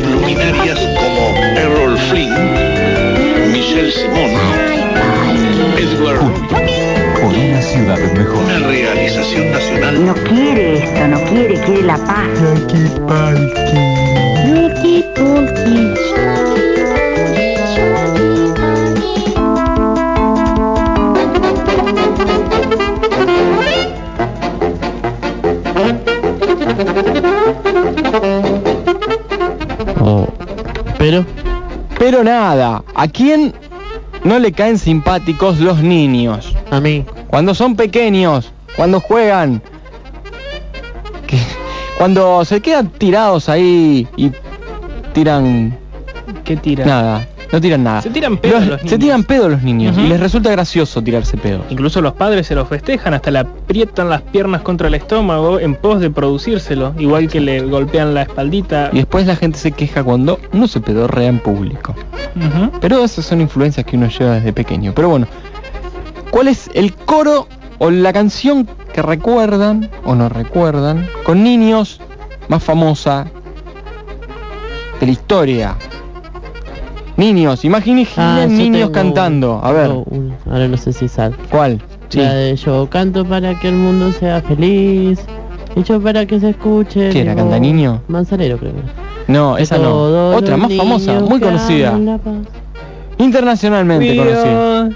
grandes luminarias como Errol Flynn, Michelle Simon, Edward por una ciudad mejor. una realización nacional No quiere esto, no quiere, quiere la paz. Pero nada, ¿a quién no le caen simpáticos los niños? a mí, Cuando son pequeños, cuando juegan, que- cuando se quedan tirados ahí y tiran ¿Qué tira? nada, no tiran nada. Se tiran pedo Los- los Se niños. tiran pedo los niños y les resulta gracioso tirarse pedo. Incluso los padres se lo festejan, hasta le aprietan las piernas contra el estómago en pos de producírselo, igual que le golpean la espaldita. Y después la gente se queja cuando no se pedorrea en público. Pero esas son influencias que uno lleva desde pequeño. Pero bueno, ¿cuál es el coro o la canción que recuerdan o no recuerdan con niños más famosa de la historia? Niños, imaginen Ah, niños tengo cantando. A ver, ahora no sé si sale. ¿cuál? Sí. La de yo canto para que el mundo sea feliz. Y yo para que se escuche. ¿Quién la mi canta, niño? Manzanero creo. No, esa no. Otra más famosa, muy conocida. Internacionalmente conocida.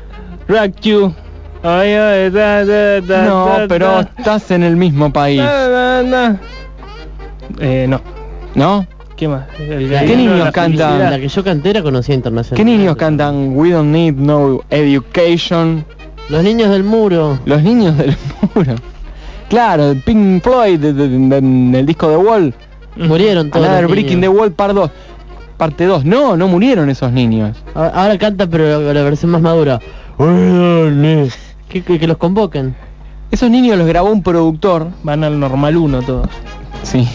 rock you. No, pero estás en el mismo país. Eh, no. ¿No? ¿Qué más? El ¿Qué niños cantan? La que yo canté era conocida internacional. ¿Qué niños cantan We Don't Need No Education? Los niños del muro. Los niños del muro. Claro, Pink Floyd en el disco de Wall. Murieron todos. Another los Breaking the. Wall Part 2. Parte 2. No, no murieron esos niños. Ahora ahora canta, pero la, la versión más madura. Que, que, que los convoquen. Esos niños los grabó un productor, Van al normal uno todos. sí,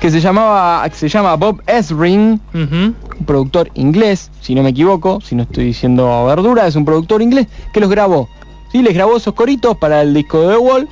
que se llamaba, se llama Bob Esring, Ujú. un productor inglés, si no me equivoco, si no estoy diciendo verdura, es un productor inglés que los grabó. Sí, les grabó esos coritos para el disco de The Wall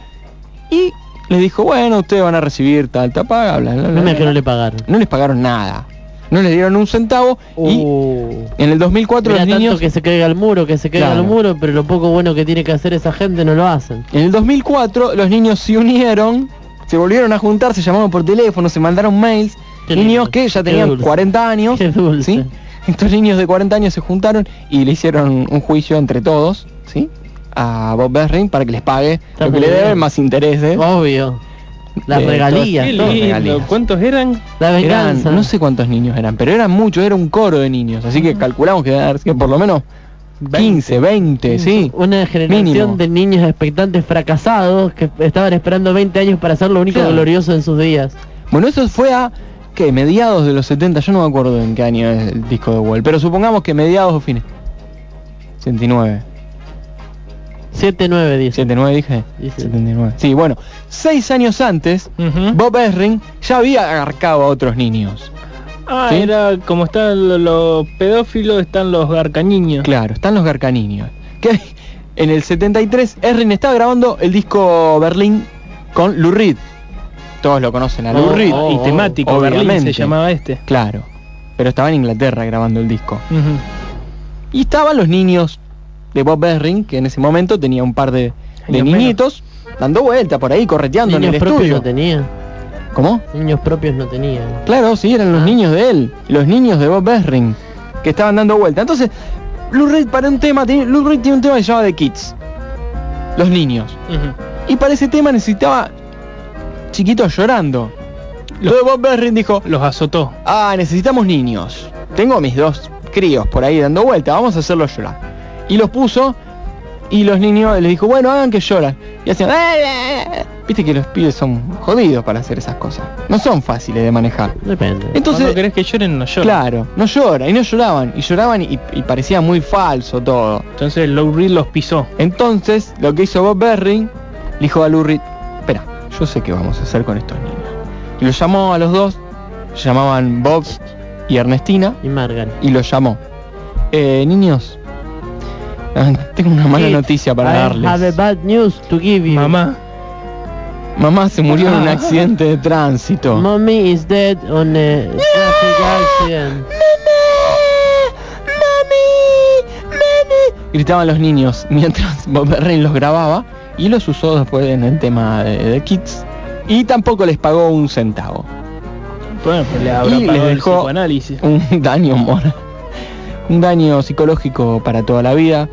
y les dijo, bueno, ustedes van a recibir tal, tal paga, bla, bla, bla, No me que no le pagaron. No les pagaron nada. No les dieron un centavo y Uh. en el 2004 Era los tanto niños que se caiga al muro, que se caiga Claro. al muro, pero lo poco bueno que tiene que hacer esa gente no lo hacen. En el 2004 los niños se unieron, se volvieron a juntar, se llamaron por teléfono, se mandaron mails. Qué niños lindo, que ya tenían dulce. 40 años. Qué dulce. ¿sí? Estos niños de 40 años se juntaron y le hicieron un juicio entre todos, ¿sí? A Bob Berring para que les pague Está lo que le deben más intereses. Obvio. Las Eh, regalías, todo. todo. lindo. regalías. ¿Cuántos eran? La Eran, venganza. no sé cuántos niños eran, pero eran muchos, era un coro de niños, así que calculamos que sido por lo menos 15, 20, sí. Una generación Mínimo. de niños expectantes fracasados que estaban esperando 20 años para hacer lo único Claro. glorioso en sus días. Bueno, eso fue a ¿qué? mediados de los 70, yo no me acuerdo en qué año es el disco de Wall, pero supongamos que mediados o fines. 79. 7-9 dice. 79 dije. Dice. 79. Sí, bueno, seis años antes, Ujú. Bob Esring ya había agarcado a otros niños. Ah, ¿Sí? era como están lo- los pedófilos, están los garcañiños. Claro, están los garcaniños. Que en el 73 Esring estaba grabando el disco Berlín con Lou Reed. Todos lo conocen a Lou Oh, Reed. oh, y temático, Berlín obviamente. se llamaba este. Claro. Pero estaba en Inglaterra grabando el disco. Y estaban los niños de Bob Berring, que en ese momento tenía un par de, de niñitos, dando vuelta por ahí, correteando en Niños el propios estudio. no tenía. ¿Cómo? Niños propios no tenía. Claro, sí, eran los Ah. niños de él, los niños de Bob Berring, que estaban dando vuelta. Entonces, Lou Reed para un tema, Lou Reed tiene un tema que se llama The Kids, los niños. Y para ese tema necesitaba chiquitos llorando. Lo de Bob Berring dijo, Los azotó. ah, necesitamos niños. Tengo mis dos críos por ahí dando vuelta, vamos a hacerlos llorar. Y los puso y los niños les dijo, bueno, hagan que lloran. Y hacían, "Eh, eh, eh". viste que los pibes son jodidos para hacer esas cosas. No son fáciles de manejar. Depende. Entonces, Cuando querés que lloren, no lloran. claro, no llora, y no lloraban, y lloraban y, y parecía muy falso todo. Entonces Reed los pisó. Entonces, lo que hizo Bob Berring, le dijo a Lou Reed, espera, yo sé qué vamos a hacer con estos niños. Y los llamó a los dos, se llamaban Bob y Ernestina, Y Margaret. y los llamó. Eh, niños, tengo una mala noticia para I have a darles. bad news to give you. Mamá, Mamá se murió en un accidente de tránsito. Mommy is dead on a traffic accident. Gritaban los niños mientras Bob Berrin los grababa y los usó después en el tema de, de Kids. Y tampoco les pagó un centavo. Bueno, pues le habrá Y les pagado el dejó psicoanálisis. un daño moral, un daño psicológico para toda la vida.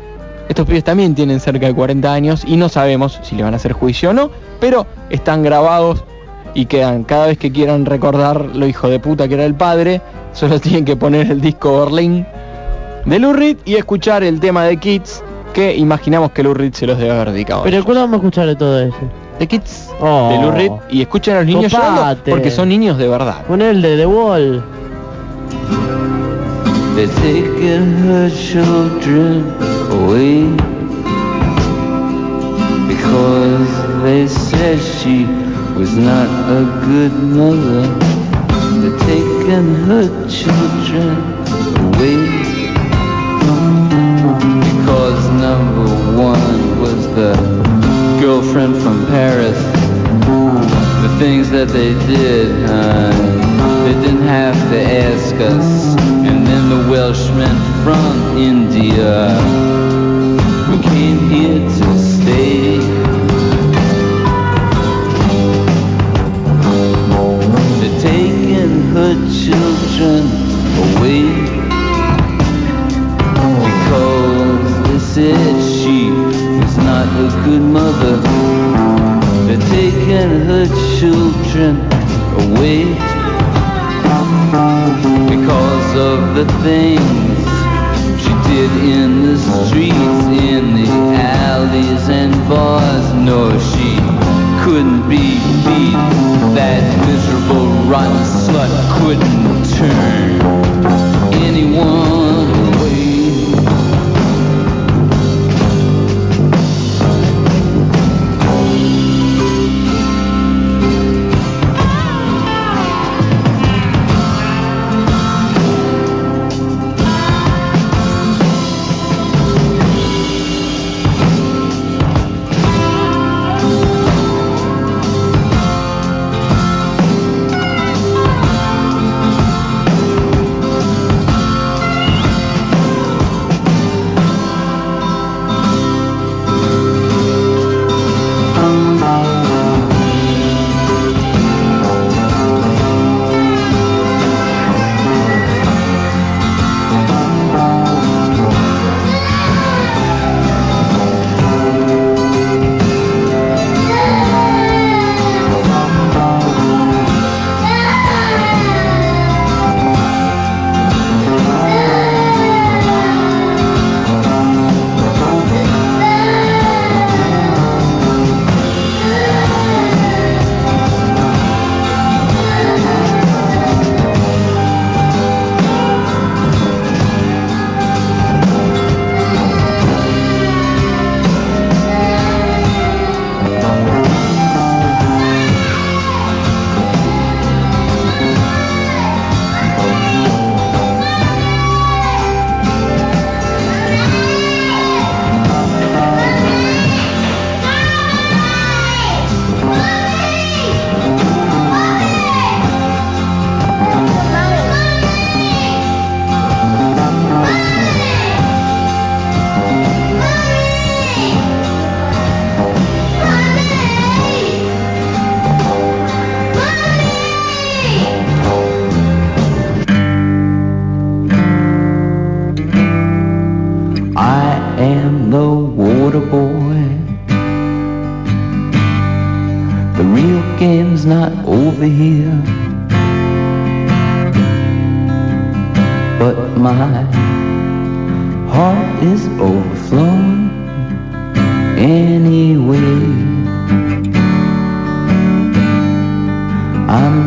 Estos pibes también tienen cerca de 40 años y no sabemos si le van a hacer juicio o no, pero están grabados y quedan cada vez que quieran recordar lo hijo de puta que era el padre, solo tienen que poner el disco Berlín de Lou Reed y escuchar el tema de Kids que imaginamos que Lou Reed se los debe haber dedicado. Pero. ¿cuándo vamos a escuchar de todo eso? de Kids Oh. de Lou Reed y escuchen a los niños llorando porque son niños de verdad. Con el de The Wall. They're taking her children away because they said she was not a good mother. They're taking her children away because number one was the girlfriend from Paris. The things that they did, they didn't have to ask us. And then the Welshmen from India who came here to stay. They're taking her children away because they said she was not a good mother. They're taking her children away because of the things she did in the streets, in the alleys and bars. No, she couldn't be beat. That miserable rotten slut couldn't turn anyone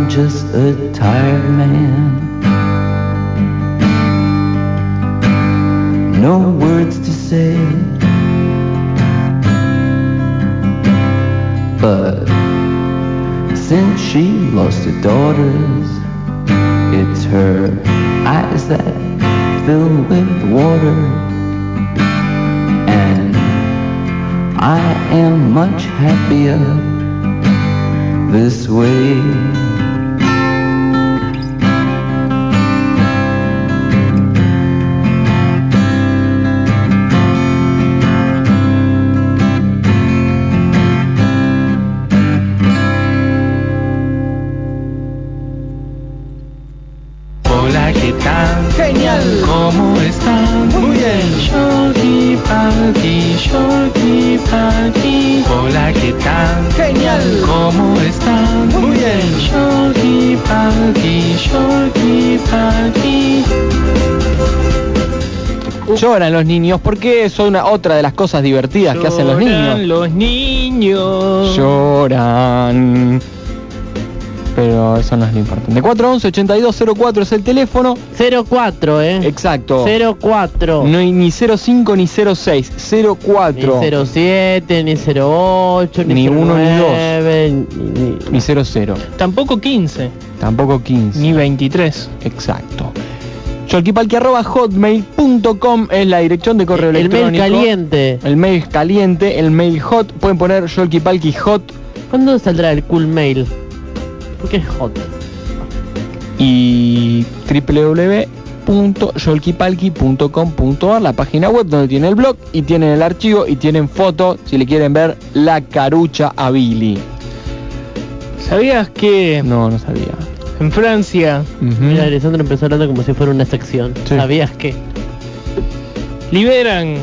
Just a tired man. no words to say. But since she lost her daughters, it's her eyes that fill with water. And I am much happier this way. Lloran los niños porque son una, otra de las cosas divertidas que hacen los Lloran niños. los niños. Lloran. Pero eso no es lo importante. 411-8204 es el teléfono. 04, ¿eh? Exacto. 04. No ni 05 ni 06. 04. Ni 07, ni 08, ni, Ni uno, ni dos. 09, ni- ni- Ni 00. Tampoco 15, Tampoco 15. ni 23. Exacto. hotmail.com es la dirección de correo El electrónico. mail caliente. El mail caliente, el mail hot. Pueden poner Yolkipalki hot ¿Cuándo saldrá el cool mail? ¿Por qué es hot? y www.yolkipalki.com.ar, la página web donde tiene el blog y tienen el archivo y tienen foto si le quieren ver la carucha a Billy. ¿Sabías que No, no sabía. En Francia Ujú. Mira, Alessandro empezó hablando como si fuera una sección. Sí. ¿Sabías qué? liberan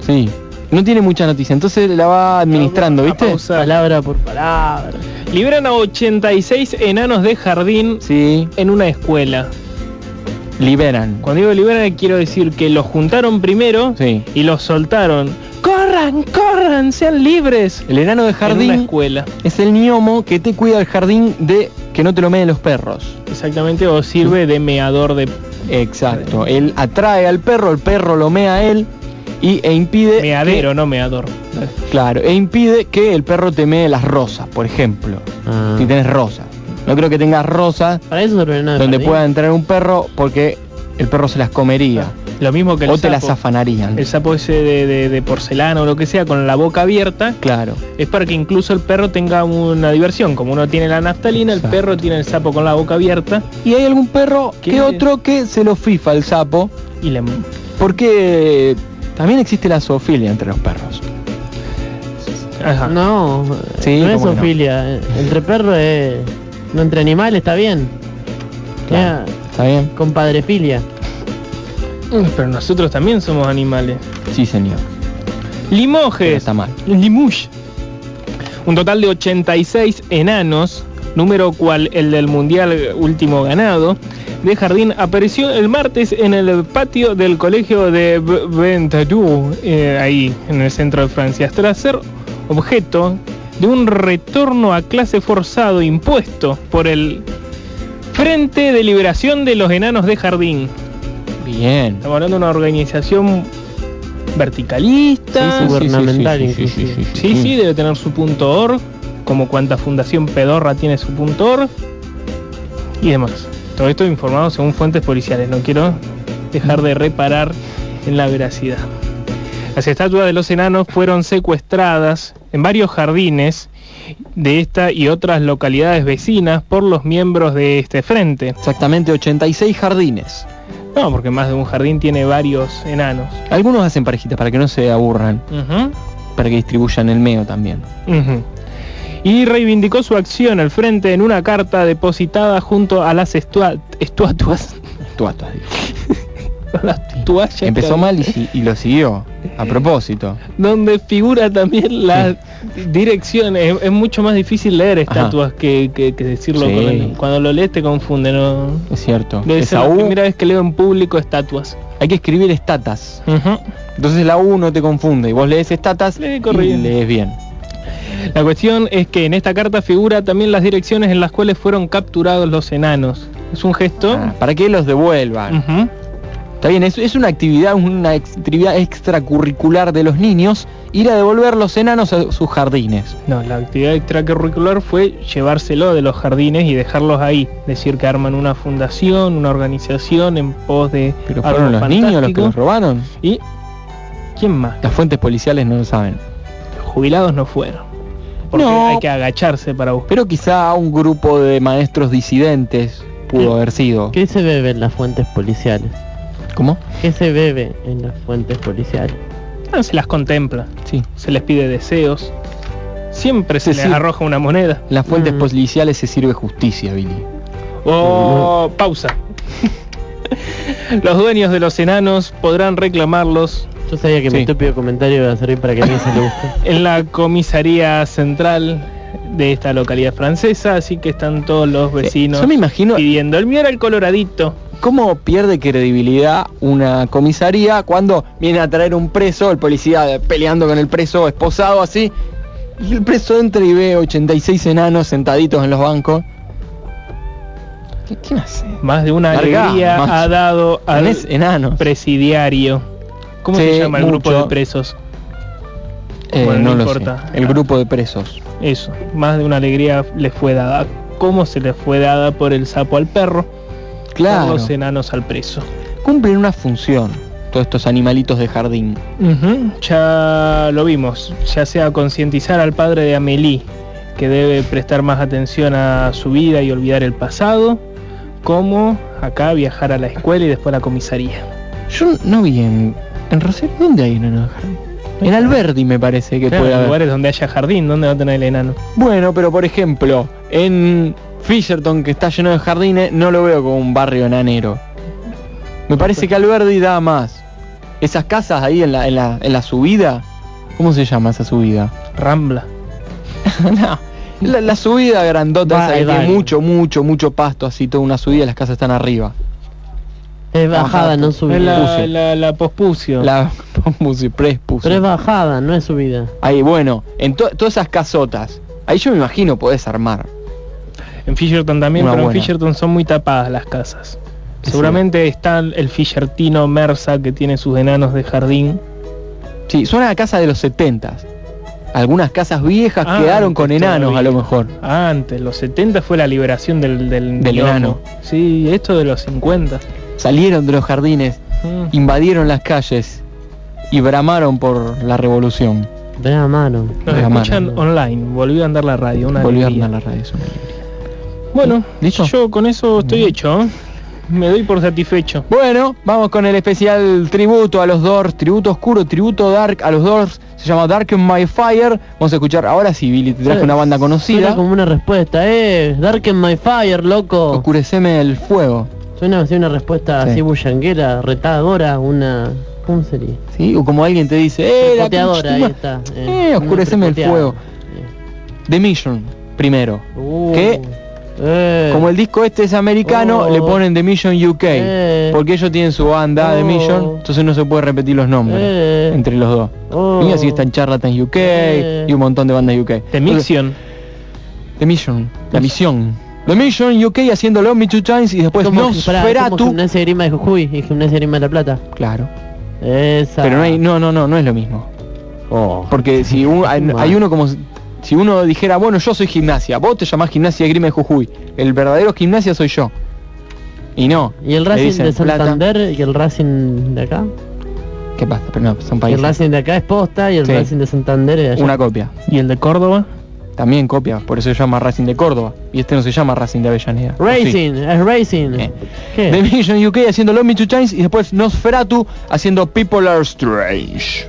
Sí. No tiene mucha noticia, entonces la va administrando, ¿viste? Palabra por palabra. liberan a 86 enanos de jardín Sí. en una escuela? Liberan. Cuando digo liberan quiero decir que los juntaron primero Sí. y los soltaron. ¡Corran, corran, sean libres! El enano de En una jardín escuela. es el gnomo que te cuida el jardín de que no te lo meen los perros. Exactamente, o sirve de meador de Exacto. Él atrae al perro, el perro lo mea a él y, e impide meadero, que- no meador. claro, e impide que el perro te mee las rosas, por ejemplo. Ah. Si tenés rosas. No creo que tengas rosas Para eso donde jardín. pueda entrar un perro porque el perro se las comería Lo mismo que el o te las afanarían. El sapo ese de, de- de porcelana o lo que sea con la boca abierta Claro. es para que incluso el perro tenga una diversión. Como uno tiene la naftalina, el perro tiene el sapo con la boca abierta Y hay algún perro ¿Qué? que otro que se lo fifa el sapo y le... porque también existe la zoofilia entre los perros. Ajá. No, Sí, no es no. zoofilia. Entre perros es... No entre animales está bien. Claro. ¿Está bien? compadrefilia. Mm, Pero nosotros también somos animales. Sí, señor. Limoges. Pero está mal. Limush. Un total de 86 enanos, número cual el del mundial último ganado, de jardín apareció el martes en el patio del colegio de Ventadour, eh, ahí en el centro de Francia, tras ser objeto de un retorno a clase forzado impuesto por el Frente de Liberación de los Enanos de Jardín. Bien. Estamos hablando de una organización verticalista. Sí, sí, Gubernamental, inclusive. Sí, sí, debe tener su punto .org, como cuanta fundación pedorra tiene su punto .org y demás. Todo esto informado según fuentes policiales, no quiero dejar de reparar en la veracidad. Las estatuas de los enanos fueron secuestradas en varios jardines de esta y otras localidades vecinas por los miembros de este frente. Exactamente 86 jardines. No, porque más de un jardín tiene varios enanos. Algunos hacen parejitas para que no se aburran, para que distribuyan el meo también. Y reivindicó su acción al frente en una carta depositada junto a las estua- estatuas. Tuatas, digo. las toallas Empezó mal y, lo siguió. A propósito. Donde figura también la dirección. Es, es mucho más difícil leer estatuas que, que- que decirlo. Sí. con el- cuando lo lees te confunde. ¿no? Es cierto. Debe ser Esa la U, primera vez que leo en público estatuas. hay que escribir estatas. Entonces la U no te confunde. Y vos lees estatas Lee y lees bien. La cuestión es que en esta carta figura también las direcciones en las cuales fueron capturados los enanos. Es un gesto. Ah, para que los devuelvan. Está bien, es, es una actividad, una ex- actividad extracurricular de los niños ir a devolver los enanos a sus jardines. No, la actividad extracurricular fue llevárselo de los jardines y dejarlos ahí. Decir que arman una fundación, una organización en pos de Pero fueron los niños los que los robaron. Y ¿quién más? Las fuentes policiales no lo saben. Jubilados no fueron. Porque No. hay que agacharse para buscar. Pero quizá un grupo de maestros disidentes pudo haber sido. ¿Qué se bebe en las fuentes policiales? ¿Cómo? ¿Qué se bebe en las fuentes policiales? Ah, se las contempla, Sí. se les pide deseos. Siempre se Sí, les arroja una moneda. En las fuentes Mm. policiales se sirve justicia, Billy. Oh, pausa. Los dueños de los enanos podrán reclamarlos Yo sabía que Sí. mi estúpido comentario iba a servir para que alguien se lo busque. en la comisaría central de esta localidad francesa, así que están todos los vecinos Yo me imagino pidiendo. El mío era el coloradito. Cómo pierde credibilidad una comisaría cuando viene a traer un preso, el policía peleando con el preso esposado así, y el preso entra y ve 86 enanos sentaditos en los bancos. ¿Qué, hace? Más de una alegría ha dado al enanos. presidiario. ¿Cómo se llama el grupo de presos? Eh, Bueno, no no lo importa. sé. El grupo de presos. Eso, más de una alegría les fue dada. ¿Cómo se les fue dada por el sapo al perro? Claro. Los enanos al preso. Cumplen una función todos estos animalitos de jardín. Ya lo vimos, ya sea concientizar al padre de Amélie, que debe prestar más atención a su vida y olvidar el pasado, como acá viajar a la escuela y después a la comisaría. Yo no vi en, en Rosario, ¿dónde hay enanos de jardín? En Alberdi me parece que Claro, puede en haber. lugares donde haya jardín, ¿dónde va a tener el enano? Bueno, pero por ejemplo, en Fisherton, que está lleno de jardines, no lo veo como un barrio enanero. Me parece que Alberdi da más. Esas casas ahí en la, en la, en la subida, ¿cómo se llama esa subida? Rambla. no, la, la subida grandota esa que tiene mucho, mucho, mucho pasto, así toda una subida, las casas están arriba. Es bajada, no Es subida. la, Puse. la, la pospucio. La puse, prespuse. Pero es bajada, no es subida. Ahí, bueno, en to- todas esas casotas, ahí yo me imagino podés armar. En Fisherton también, Una pero buena. en Fisherton son muy tapadas las casas. Sí. Seguramente está el Fishertino Mersa que tiene sus enanos de jardín. Sí, suena a casa de los setentas. Algunas casas viejas Ah, quedaron con enanos a lo mejor. Antes, los 70 fue la liberación del, del, enano. Sí, esto de los 50. Salieron de los jardines, Mm. invadieron las calles y bramaron por la revolución. Ve a mano. Nos escuchan mano. online, volvió a andar la radio, una Volvió a alegría. andar la radio. es una alegría. Bueno, ¿Listo? yo con eso estoy hecho. ¿eh? Me doy por satisfecho. Bueno, vamos con el especial tributo a los Doors, tributo oscuro, tributo dark a los Doors. Se llama Dark in My Fire. Vamos a escuchar ahora sí, Billy, te traje una banda Suena conocida. como una respuesta, eh. Dark in my fire, loco. Oscureceme el fuego. Suena así una respuesta Sí. así bullanguera, retadora, una... ¿Cómo sería? ¿Sí? O como alguien te dice, eh, la ahí está. Eh, una oscureceme el fuego. The Mission, primero. Uh, ¿Qué? Eh. Como el disco este es americano, Oh. le ponen The Mission UK. Eh. Porque ellos tienen su banda The Oh. Mission, entonces no se puede repetir los nombres Eh. entre los dos. Oh. Y así están Charlatan UK Eh. y un montón de bandas UK. The Mixion. The Mission, la misión. The Mission UK haciendo Love Me Two Times y después como, es como Nosferatu. Gimnasia de Grima de Jujuy y Gimnasia de Grima de La Plata. Claro. Esa. Pero no hay, no, no, no, no es lo mismo. Oh. Porque si un- hay, Mal. hay uno como si- uno dijera, bueno, yo soy gimnasia, vos te llamás gimnasia de Grima de Jujuy, el verdadero gimnasia soy yo. Y no. ¿Y el Racing dicen de plata. Santander y el Racing de acá? ¿Qué pasa? Pero no, son Y el países. Racing de acá es posta y el Sí. Racing de Santander es allá. Una copia. ¿Y el de Córdoba? También copia, por eso se llama Racing de Córdoba. Y este no se llama Racing de Avellaneda. Racing, es Racing. Eh. ¿Qué? The Mission UK haciendo Love Me Two Times y después Nosferatu haciendo People Are Strange.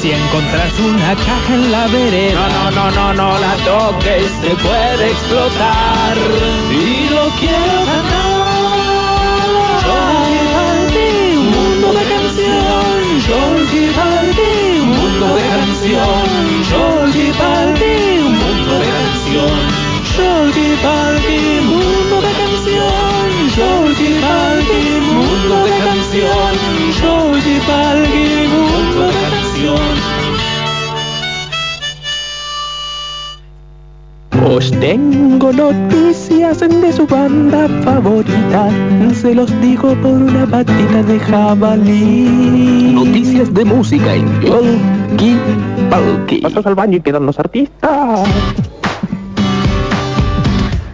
Si encontras una caja en la vereda, no, no, no, no, no la toques, se puede explotar. Y lo quiero ganar. Jolky Palchi, un mundo de canción. Jolky Palchi, un mundo de canción. Jolky Palchi, un mundo de canción. Jolky Palchi, mundo de canción. Jolky Palchi, mundo de canción. Jolky Palchi, mundo de canción. Os tengo noticias de su banda favorita. Se los digo por una patita de jabalí. Noticias de música en Yolki Palki. Pasas al baño y quedan los artistas.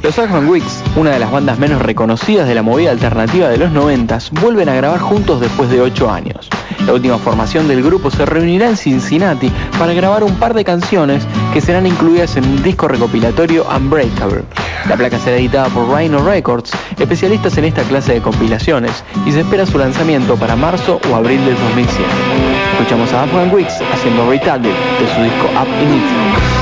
Los Ashman Weeks, una de las bandas menos reconocidas de la movida alternativa de los 90, vuelven a grabar juntos después de 8 años. La última formación del grupo se reunirá en Cincinnati para grabar un par de canciones que serán incluidas en el disco recopilatorio Unbreakable. La placa será editada por Rhino Records, especialistas en esta clase de compilaciones, y se espera su lanzamiento para marzo o abril del 2007. Escuchamos a Ashman Weeks haciendo Retarded de su disco Up in It.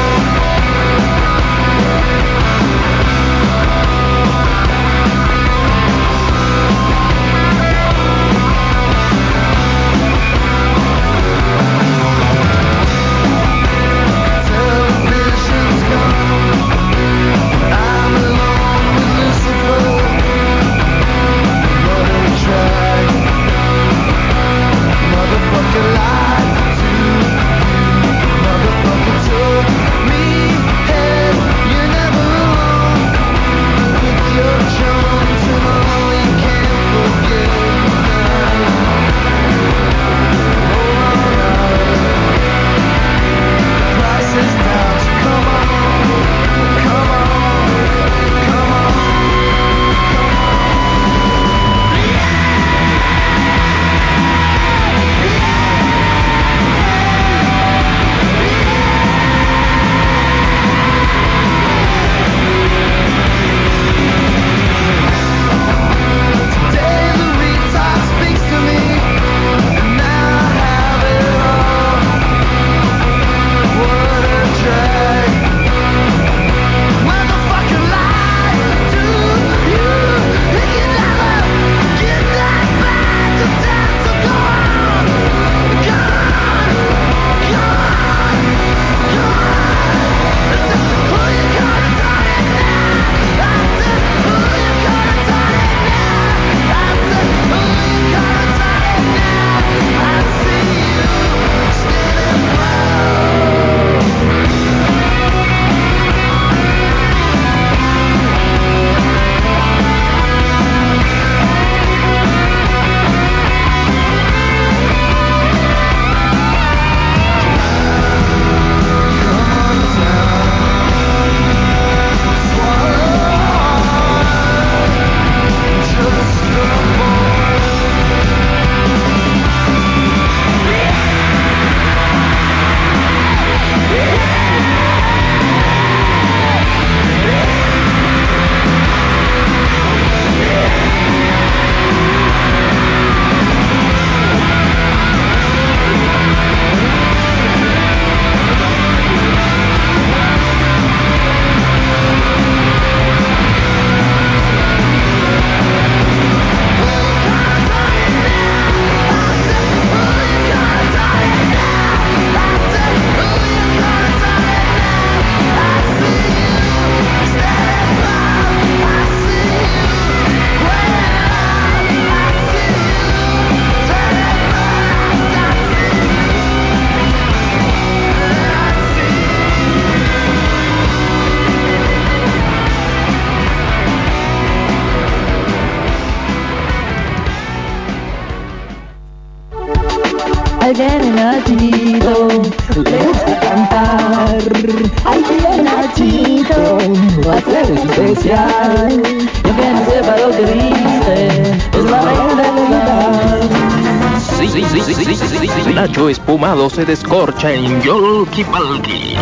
Se descorcha en Yolki Palki.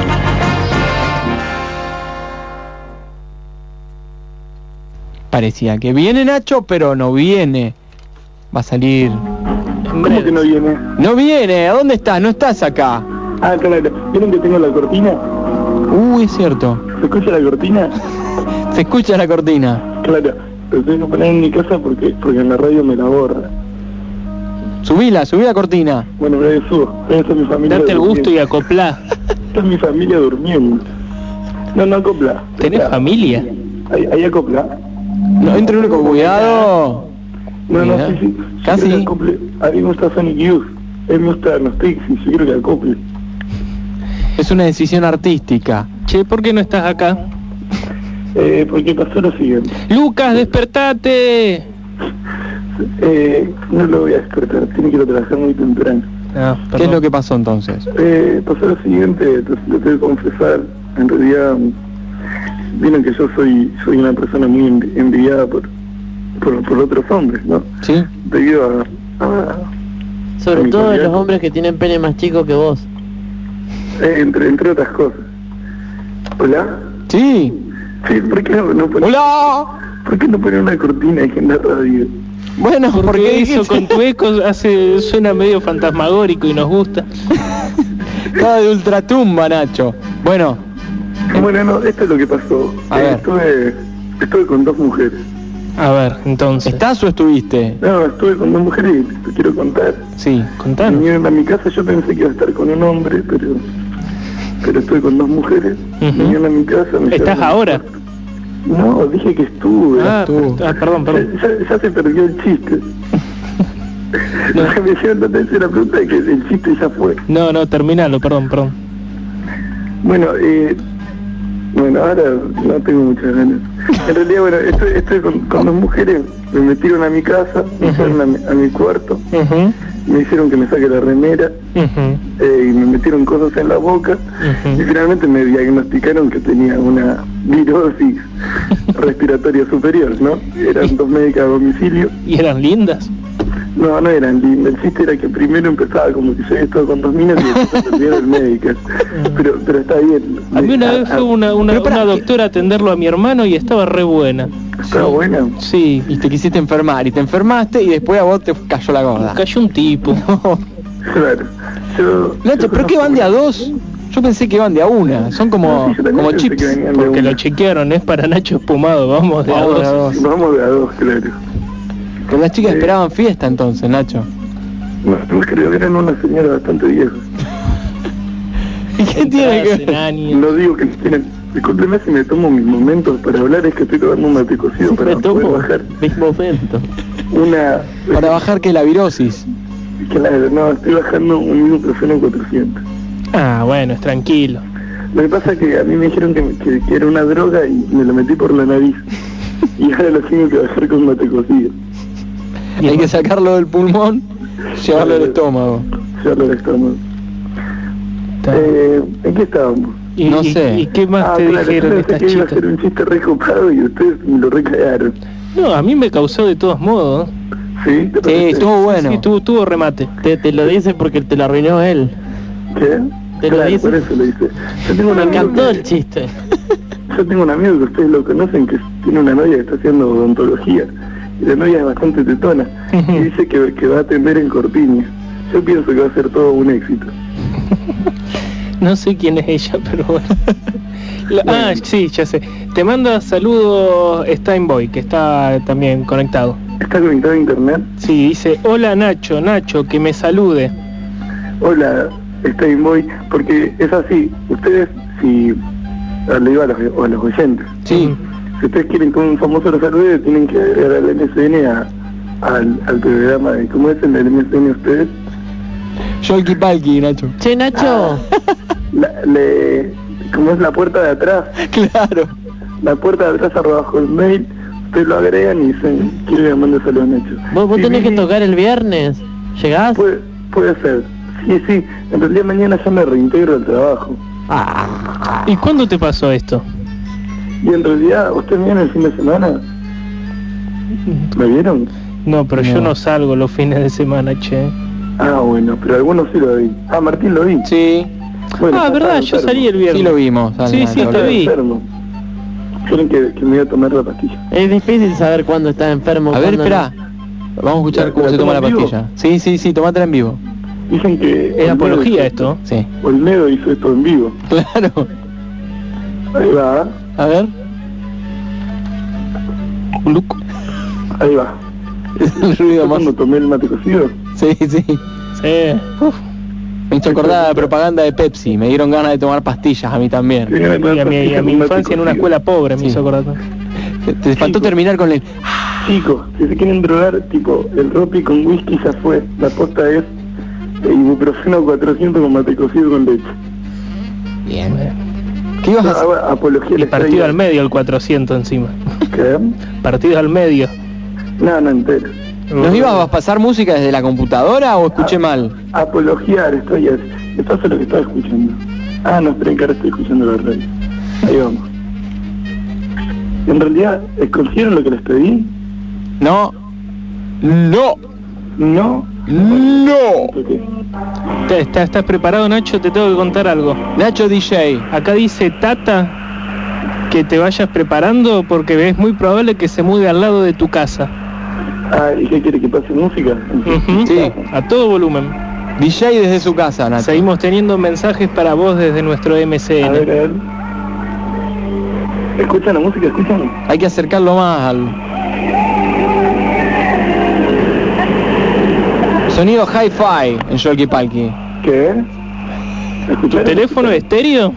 Parecía que viene Nacho, pero no viene. Va a salir. ¿Cómo que no viene? No viene, ¿a dónde estás? No estás acá. Ah, claro. ¿Vieron que tengo la cortina? Uy, es cierto. ¿Se escucha la cortina? Se escucha la cortina. Claro. Lo tengo que poner en mi casa porque, porque en la radio me la borra. Subila, subí la cortina. Bueno, me la subo. Esta es mi familia Date el gusto y acoplá. Esta es mi familia durmiendo. No, no acopla. ¿Tenés familia? Ahí, ahí acopla. No, entre uno con cuidado. No, no, sí, sí. Yo casi. que acople. A mí me gusta Sonic Youth. A mí me los Pixies. Yo quiero que acople. Es una decisión artística. Che, ¿por qué no estás acá? Eh, porque pasó lo siguiente. Lucas, despertate. Eh, no lo voy a despertar. Tiene que ir a trabajar muy temprano. Ah, ¿Qué es lo que pasó entonces? Eh, pasó lo siguiente, te, te tengo que confesar, en realidad, vieron que yo soy soy una persona muy envi- envidiada por, por, por otros hombres, ¿no? Sí. Debido a, a- Sobre Mi todo de los hombres que tienen pene más chico que vos. eh, entre, entre otras cosas. ¿Hola? Sí. Sí, ¿por qué no, no ponen, ¡Hola! ¿por qué no ponen una cortina aquí en la radio? Bueno, Porque porque eso con tu eco hace, suena medio fantasmagórico y nos gusta. Estaba de ultratumba, Nacho. Bueno, Bueno, no, esto es lo que pasó. A Eh, ver. Estuve, estuve con dos mujeres. A ver, entonces. ¿estás o estuviste? No, estuve con dos mujeres y te quiero contar. Sí. Contanos. Vinieron a mi casa, yo pensé que iba a estar con un hombre, pero pero estoy con dos mujeres. Vinieron a mi casa. me ¿Estás ahora? No, dije que estuve. Ah, ah, perdón, perdón. ya- ya se perdió el chiste. me hicieron la tercera pregunta de que el chiste ya fue. No, no, terminalo, perdón, perdón. Bueno, eh, bueno, ahora no tengo muchas ganas. En realidad, bueno, estoy, estoy con, con dos mujeres, me metieron a mi casa, me Ujú. fueron a mi, a mi cuarto, me hicieron que me saque la remera eh, y me metieron cosas en la boca y finalmente me diagnosticaron que tenía una virosis respiratoria superior, ¿no? Eran dos médicas a domicilio. ¿Y eran lindas? No, no eran lindas. El chiste era que primero empezaba como que yo había estado con dos minas y después terminaron médicas. Pero, pero está bien. A mí una Ah, vez ah, fue una, una, una ¿qué- doctora a atenderlo a mi hermano y estaba re buena. Está buena. Sí, Y te quisiste enfermar y te enfermaste y después a vos te cayó la gorda. cayó un tipo. Claro. Yo, Nacho, yo ¿pero qué van de a dos? Yo pensé que iban de a una. Son como, No, sí, como chips. Porque lo chequearon, es para Nacho Espumado, vamos de a Vamos de a dos. dos. Vamos de a dos, claro. Con las chicas Sí. esperaban fiesta entonces, Nacho. No, yo creo que eran una señora bastante vieja. ¿Y qué tiene que ver? No digo que tienen... Discúlpeme si me tomo mis momentos para hablar, es que estoy tomando un mate cocido para Me poder bajar mis momentos. una... Para bajar que la virosis. Claro, no, estoy bajando un ibuprofeno 400. Ah, bueno, es tranquilo. Lo que pasa es que a mí me dijeron que, que- que era una droga y me lo metí por la nariz. Y ahora lo tengo que bajar con mate cocido. Hay que sacarlo del pulmón, llevarlo al estómago. Ya lo estómago. Eh, ¿En qué estábamos? ¿Y, no y- sé. ¿Y qué más ah, te claro, dijeron estas que iba a chicas? ser un chiste recopado y ustedes me lo recrearon. No, a mí me causó de todos modos. ¿Sí? ¿Te Sí, estuvo bueno. Sí, tuvo, tuvo remate. Te, te lo dice porque te lo arruinó él. ¿Qué? Te lo dice. por eso lo dice. Yo tengo un Me amigo encantó que- el chiste. Yo tengo un amigo que ustedes lo conocen que tiene una novia que está haciendo odontología la novia es bastante tetona y dice que, que va a atender en Corpiña. Yo pienso que va a ser todo un éxito. No sé quién es ella, pero bueno. La- ah, sí, ya sé. Te manda saludos Steinboy, que está también conectado. ¿Está conectado a internet? Sí, dice, hola Nacho, Nacho, que me salude. Hola, Steinboy, porque es así, ustedes si le digo a los, a los oyentes, Sí. Si ustedes quieren que un famoso los salude, tienen que agregar al MSN a- al, al programa de cómo es el MSN ustedes. Yolki Palki, Nacho. Che, Nacho. La, le, como es la puerta de atrás, Claro. la puerta de atrás arroba mail, ustedes lo agregan y dicen, quiero que mande saludos Nacho. Vos, vos tenés que tocar el viernes. ¿Llegás? Puede, puede ser. Sí, sí, en realidad mañana ya me reintegro al trabajo. ¿Y cuándo te pasó esto? Y en realidad, ¿ustedes vieron el fin de semana? ¿Me vieron? No, pero yo No. salgo los fines de semana, che. Ah, bueno, pero algunos sí lo vi. Ah, Martín lo vi. Sí. Bueno, ah, verdad, yo enfermo. salí el viernes. Sí lo vimos. al- Sí, sí, al- te vi. enfermo. Quieren que, que me voy a tomar la pastilla. Es difícil saber cuándo está enfermo. A ver, espera. no. Vamos a escuchar ¿La- cómo se toma la pastilla. Sí, sí, sí, tomátela en vivo. Dicen que... Es Olmedo apología hizo esto. Sí. Olmedo hizo esto en vivo. Claro. Ahí va, A ver. Luco. ahí va. El ruido ¿Yo más. cuando tomé el mate cocido? Sí, sí. Sí. Uf. Me hizo acordar la propaganda de Pepsi. Me dieron ganas de tomar pastillas a mí también. Sí, Y a mi, y a mi infancia en una escuela pobre me Sí. hizo acordar. Te, te faltó Chico. terminar con el. Chicos, si se quieren drogar, tipo, el ropi con whisky ya fue. La posta es eh, ibuprofeno 400 con mate cocido con leche. Bien. ¿Qué ibas a hacer? Apología Y partido al medio el 400 encima. ¿Qué? Partido al medio. No, no, entero. ¿Nos ibas a pasar música desde la computadora o escuché mal? Apologiar, estoy es. Esto es lo que estaba escuchando. Ah, no, esperen que ahora estoy escuchando la radio. Ahí vamos. En realidad, ¿escogieron lo que les pedí? No. No. No. No. Ok. Te- está- ¿Estás preparado, Nacho? Te tengo que contar algo. Nacho DJ. Acá dice Tata que te vayas preparando porque es muy probable que se mude al lado de tu casa. Ah, ¿y qué quiere que pase música? Sí. A todo volumen. DJ desde su casa, Nacho. Seguimos teniendo mensajes para vos desde nuestro A ver, MCN. a ver. ¿Escuchan la música? ¿Escuchan? Hay que acercarlo más al. Sonido hi-fi en Yolki Palki. ¿Qué? ¿Tu teléfono estéreo?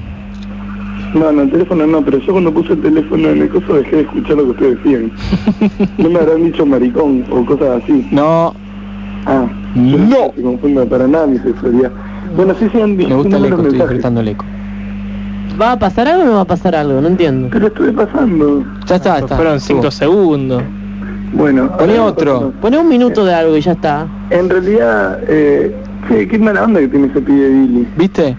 No, no, el teléfono no, pero yo cuando puse el teléfono en el coso dejé de escuchar lo que ustedes decían. No me habrán dicho maricón o cosas así. No. Ah, No. se confunda para nada mi sexualidad. Bueno, sí sigan Me gusta el eco, estoy disfrutando el eco. ¿Va a pasar algo o no va a pasar algo? No entiendo. Pero estuve pasando. Ya está, está. Fueron 5 Estuvo. segundos. Bueno, Poné ahora- otro. Poné un minuto de algo y ya está. En realidad, eh, qué, qué mala onda que tiene ese pibe Billy. ¿Viste?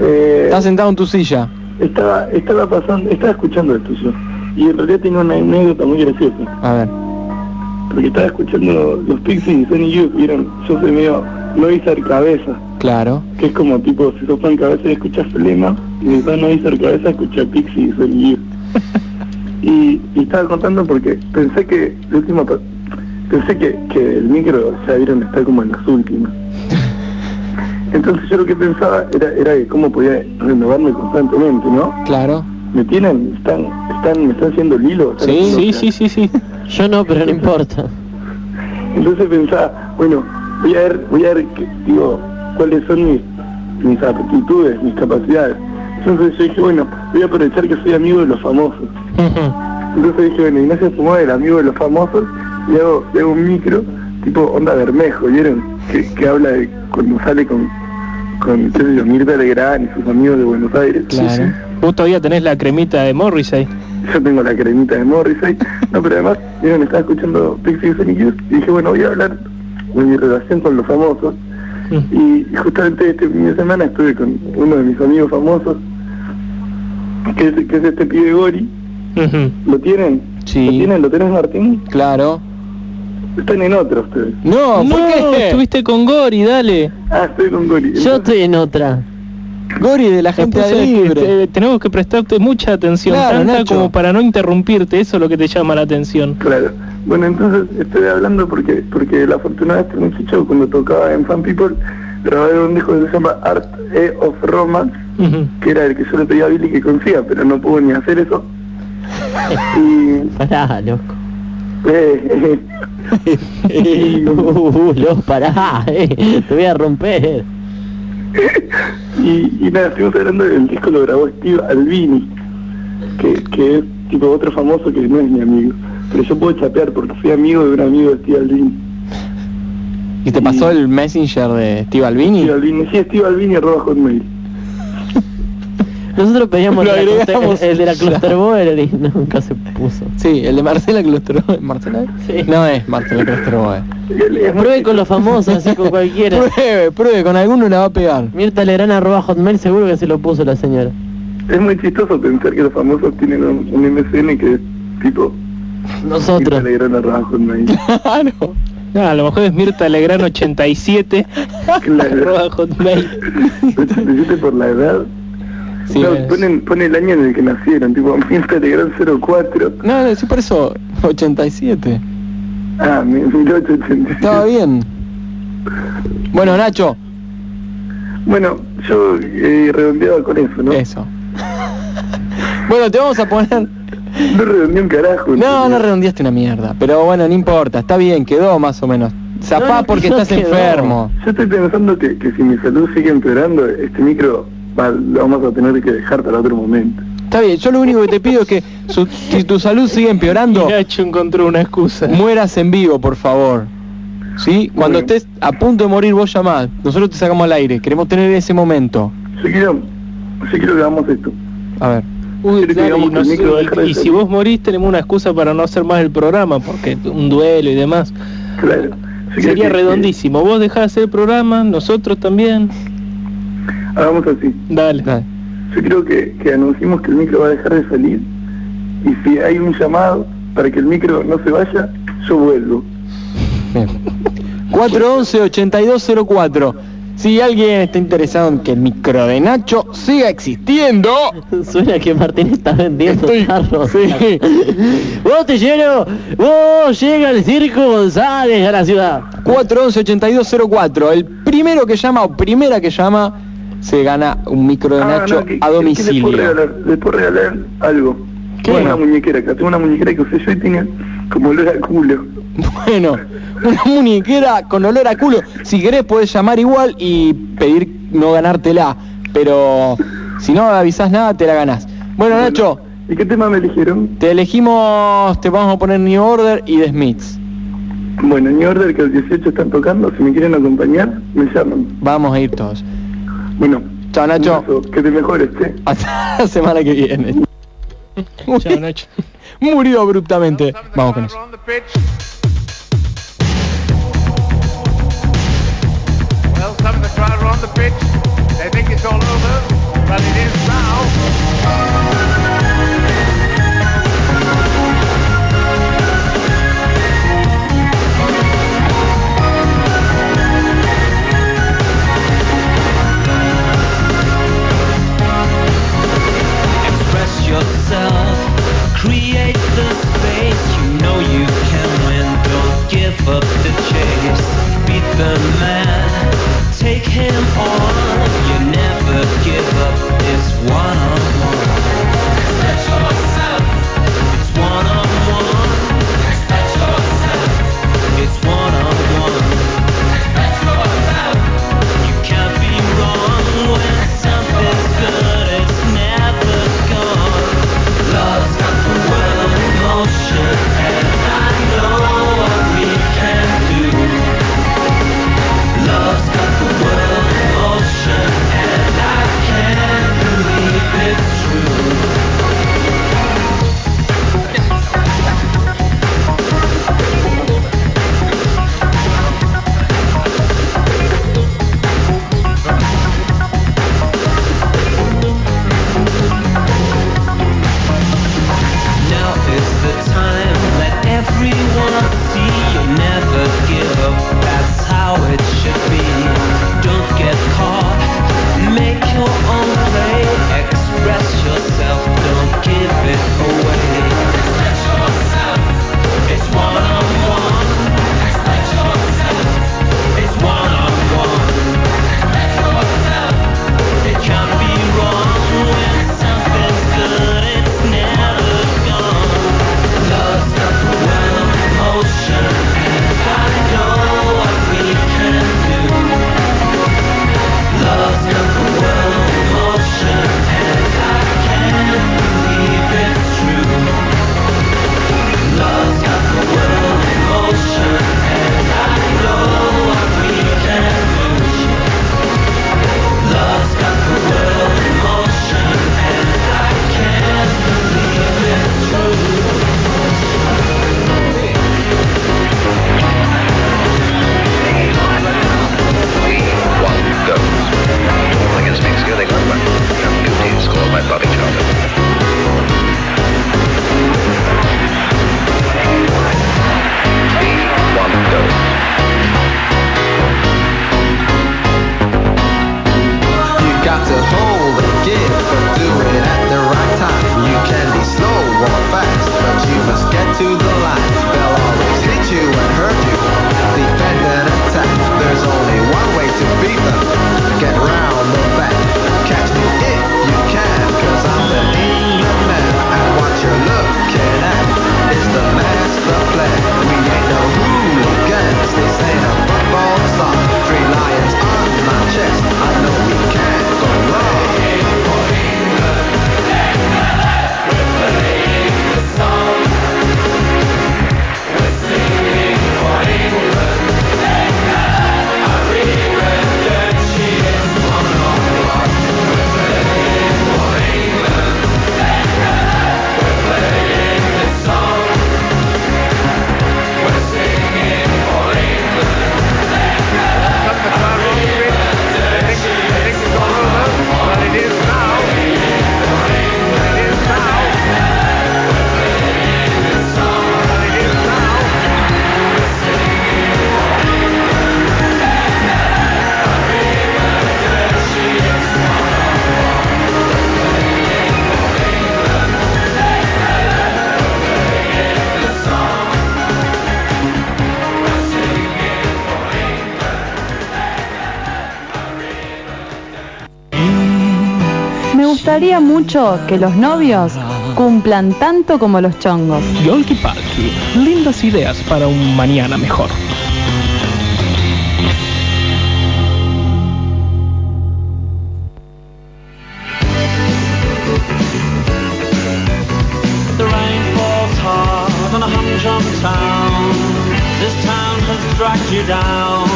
Eh, Estás sentado en tu silla. estaba, estaba pasando, estaba escuchando esto yo. Y en realidad tengo una anécdota muy graciosa. A ver. Porque estaba escuchando los Pixies y Sony Youth, vieron, yo soy medio Noisar cabeza, Claro. que es como tipo, si sos fan cabeza y escuchas Flema, y si sos Noisar cabeza escucha Pixies y Sony Youth. y, y estaba contando porque pensé que, de última, pa- pensé que, que el micro, ya vieron, está como en las últimas. Entonces yo lo que pensaba era, era que cómo podía renovarme constantemente, ¿no? Claro. ¿Me tienen? ¿Están, están, me están haciendo el hilo? ¿Están Sí, Sí, sí, sí, sí. Yo no, pero no importa. Entonces pensaba, bueno, voy a ver, voy a ver, que- digo, cuáles son mis, mis aptitudes, mis capacidades. Entonces yo dije, bueno, voy a aprovechar que soy amigo de los famosos. Entonces dije, bueno, Ignacio Fumó el amigo de los famosos, y hago, hago un micro, tipo onda Bermejo, ¿vieron? Que, que habla de cuando sale con, con, qué sé yo, Mirta Legrand y sus amigos de Buenos Aires. Claro. Vos todavía tenés la cremita de Morrissey. Yo tengo la cremita de Morrissey. No, pero además, vieron, estaba escuchando Pixies and Youth y dije, bueno, voy a hablar de mi relación con los famosos. Y, y justamente este fin de semana estuve con uno de mis amigos famosos, que es, que es este pibe Gori. ¿Lo tienen? Sí. ¿Lo tienen? ¿Lo tenés, Martín? Claro. Están en otra ustedes. No, No, ¿por qué? estuviste con Gori, dale. Ah, estoy con Gori. Yo estoy en otra. Gori de la gente Entonces, libre. que, eh, tenemos que prestarte mucha atención, Claro, tanta Nacho. como para no interrumpirte, eso es lo que te llama la atención. Claro. Bueno, entonces estoy hablando porque porque la fortuna de este muchacho cuando tocaba en Fan People grabaron un disco que se llama Art E of Romance, que era el que yo le pedía a Billy que consiga, pero no pudo ni hacer eso. Y Pará, loco. eh, y, Uh, loco, pará, eh. Te voy a romper. y, y nada, estuvimos hablando del disco lo grabó Steve Albini, que, que es tipo otro famoso que no es mi amigo. Pero yo puedo chapear porque soy amigo de un amigo de Steve Albini. ¿Y te pasó el messenger de Steve Albini? Steve Albini, sí, Steve Albini arroba hotmail. Nosotros pedíamos Lo el, de la agregamos. El de la Cluster Boer y nunca se puso. Sí, el de Marcela Clusterboe. ¿Marcela? Sí. No es Marcela Clusterboe. Pruebe con los famosos, así con cualquiera. Pruebe, pruebe, con alguno la va a pegar. Mirta Legrand arroba hotmail seguro que se lo puso la señora. Es muy chistoso pensar que los famosos tienen un, un MSN que es tipo... Nosotros. Telegram arroba hotmail. Claro. No, a lo mejor es Mirta Legrand 87 arroba hotmail. 87 por la edad. Sí, no, es. ponen, pone el año en el que nacieron, tipo Mirta Legrand 04. No, no, sí, por eso 87. Ah, mi- 1887. Estaba bien. Bueno, Nacho. Bueno, yo eh, redondeaba con eso, ¿no? Eso. bueno, te vamos a poner... No redondeé un carajo. No, no redondeaste una mierda. Pero bueno, no importa. Está bien, quedó más o menos. Zapá No, porque estás quedó. enfermo. Yo estoy pensando que, que si mi salud sigue empeorando, este micro va- lo vamos a tener que dejar para otro momento. Está bien, yo lo único que te pido es que su- si tu salud sigue empeorando, Nacho encontró una excusa. mueras en vivo, por favor. ¿Sí? Cuando Bueno. estés a punto de morir, vos llamás. Nosotros te sacamos al aire. Queremos tener ese momento. Yo quiero, yo quiero que hagamos esto. A ver. Uy, y, y- y si vos morís tenemos una excusa para no hacer más el programa, porque un duelo y demás. Claro. Sería que- redondísimo. Vos dejás de hacer el programa, nosotros también. Hagamos así. Dale. Yo creo que, que anunciemos que el micro va a dejar de salir. Y si hay un llamado para que el micro no se vaya, yo vuelvo. 411-8204. Si alguien está interesado en que el micro de Nacho siga existiendo, Suena que Martín está vendiendo Estoy- carros. sí. vos te lleno, vos llega el circo González a la ciudad. 411-8204. El primero que llama o primera que llama se gana un micro de Ah, Nacho no, que- a domicilio. Que le, puedo regalar, le puedo regalar algo. ¿Qué? Una muñequera acá, tengo una muñequera que usé yo y tenía como olor a culo. Bueno, una muñequera con olor a culo. Si querés podés llamar igual y pedir no ganártela. Pero si no avisás nada, te la ganás. Bueno, Nacho, ¿Y qué tema me eligieron? te elegimos, te vamos a poner New Order y The Smiths. Bueno, New Order que el 18 están tocando, si me quieren acompañar, me llaman. Vamos a ir todos. Bueno, Chao, Nacho. que te mejores, ¿eh? Hasta la semana que viene. Chao, Nacho. Murió abruptamente. Vamos con eso. Well, some of the crowd are on the pitch. They think it's all over, but it is now. yourself. Create the space, you know you can win. Don't give up the chase. Beat the man, take him on. You never give up, it's one on one. Let yourself. Oh. Gustaría mucho que los novios cumplan tanto como los chongos. Yolki Palki, lindas ideas para un mañana mejor. This town has dragged you down.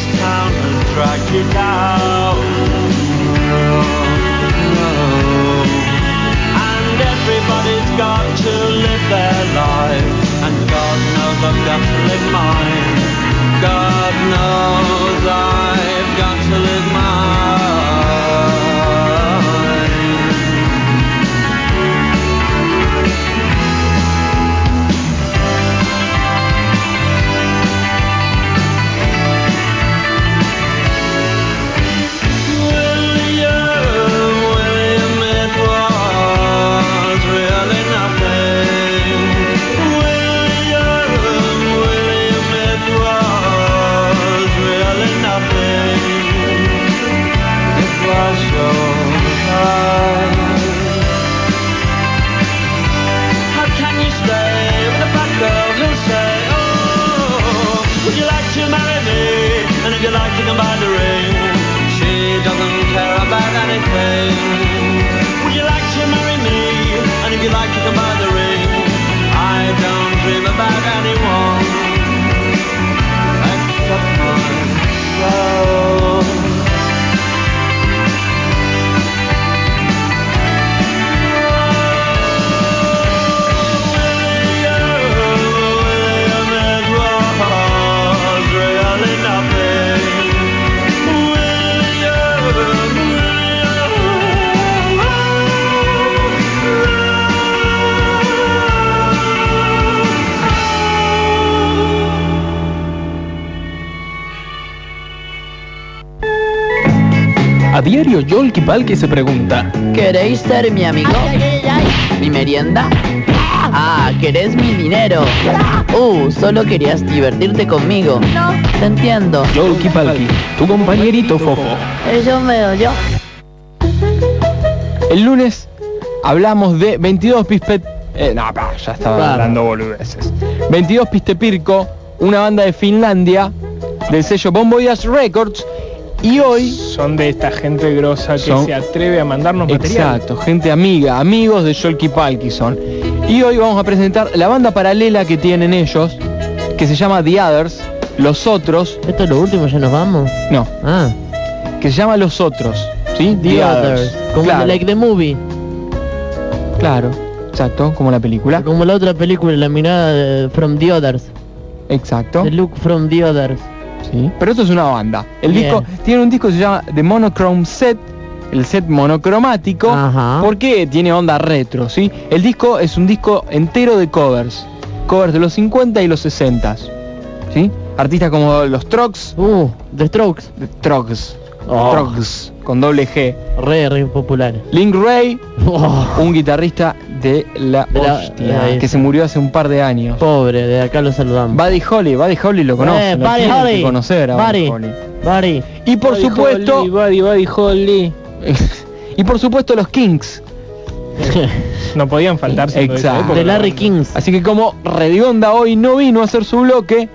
This town has dragged you down. And everybody's got to live their life. And God knows I've got to live mine. God knows I've Yolki Palki se pregunta, ¿Queréis ser mi amigo? ¿Mi merienda? Ah, ¿querés mi dinero? Uh, solo querías divertirte conmigo. No. Te entiendo. Yolki Palki, tu compañerito fofo. Eso veo yo. El lunes hablamos de 22 Pispet... Eh, no, pa, ya estaba Claro. hablando boludeces. 22 Pistepirco, una banda de Finlandia, del sello Bon Voyage Records, y hoy... Son de esta gente grosa que Son- se atreve a mandarnos material. Exacto, gente amiga, amigos de Yolki Palkison. Y hoy vamos a presentar la banda paralela que tienen ellos, que se llama The Others, Los Otros. ¿Esto es lo último? ¿Ya nos vamos? No, Ah, que se llama Los Otros, ¿sí? The, Others. Como claro, like the movie. claro, exacto, como la película. Como la otra película, la mirada de From the Others. Exacto. The look from the others. Sí, pero esto es una banda. El Bien. disco tiene un disco que se llama The Monochrome Set, el set monocromático, Ajá. porque tiene onda retro, ¿sí? El disco es un disco entero de covers, covers de los 50 y los 60, ¿sí? Artistas como los Trogs, Uh, The Strokes. The Trogs, Oh. Trogs con doble G, Re, re populares. Link Ray, Oh, un guitarrista de la De la- hostia, que se murió hace un par de años. pobre, de acá lo saludamos. Buddy Holly, Buddy Holly lo conoce, Eh, lo Buddy tienen que Holly. conocer a Buddy Buddy. Holly. Buddy. Y por Buddy supuesto, Holly, Buddy, Buddy Holly. y por supuesto los Kings. No podían faltar siendo de esa Exacto. de Larry. Kings. Así que como Redionda hoy no vino a hacer su bloque,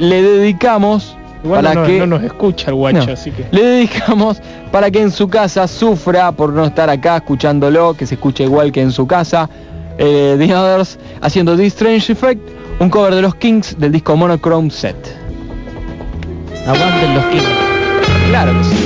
le dedicamos Igual para no, que no nos escucha el guacho, No. así que... le dedicamos para que en su casa sufra por no estar acá escuchándolo, que se escuche igual que en su casa. Eh, The Others haciendo The Strange Effect, un cover de los Kings del disco Monochrome Set. Aguanten los Kings. Claro que sí.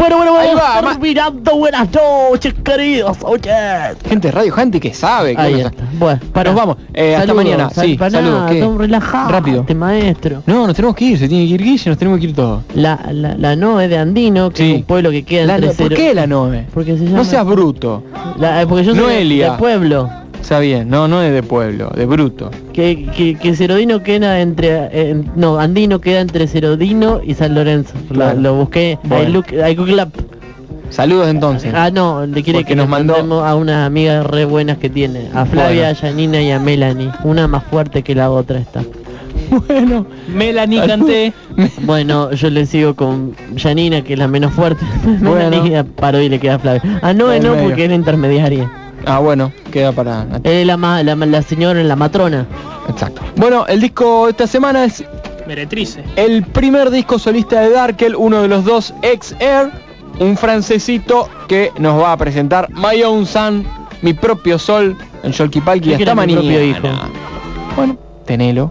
Bueno, bueno, bueno, va, mirando buenas noches, queridos oyentes. Gente de radio, gente que sabe. que Ahí está. Bueno, Nos vamos. Eh, hasta mañana. sal- Sí, saludos. ¿qué? Relajate, Rápido. maestro. No, nos tenemos que ir. Se tiene que ir Guille, nos tenemos que ir todos. La, la, la NOE de Andino, que Sí. es un pueblo que queda La entre no- ¿Por cero- qué la Noe? Porque se llama... No seas bruto. La- eh, porque yo soy Noelia. de pueblo. Está bien, no, no es de pueblo, de bruto. Que, que, que Cerodino queda entre... eh, no, Andino queda entre Cerodino y San Lorenzo. La- Claro. lo busqué. Bueno. I, look, I Google up. Saludos entonces. Ah, no, le quiere Porque que nos mandemos a unas amigas re buenas que tiene. A Flavia, Bueno. a Janina y a Melanie. Una más fuerte que la otra está. Bueno. Melanie Canté. Bueno, yo le sigo con Janina, que es la menos fuerte. Bueno. Melanie paró y le queda a Flavia. Ah, no, no, porque es la intermediaria. Ah, bueno, queda para... Es la, ma- la, la señora, la matrona. Exacto. Bueno, el disco de esta semana es Meretrice. el primer disco solista de Darkel, uno de los dos ex Air, un francesito que nos va a presentar My Own Sun, mi propio sol, en Yolkipalki Yo hasta mañana. propio hijo. Bueno, tenelo.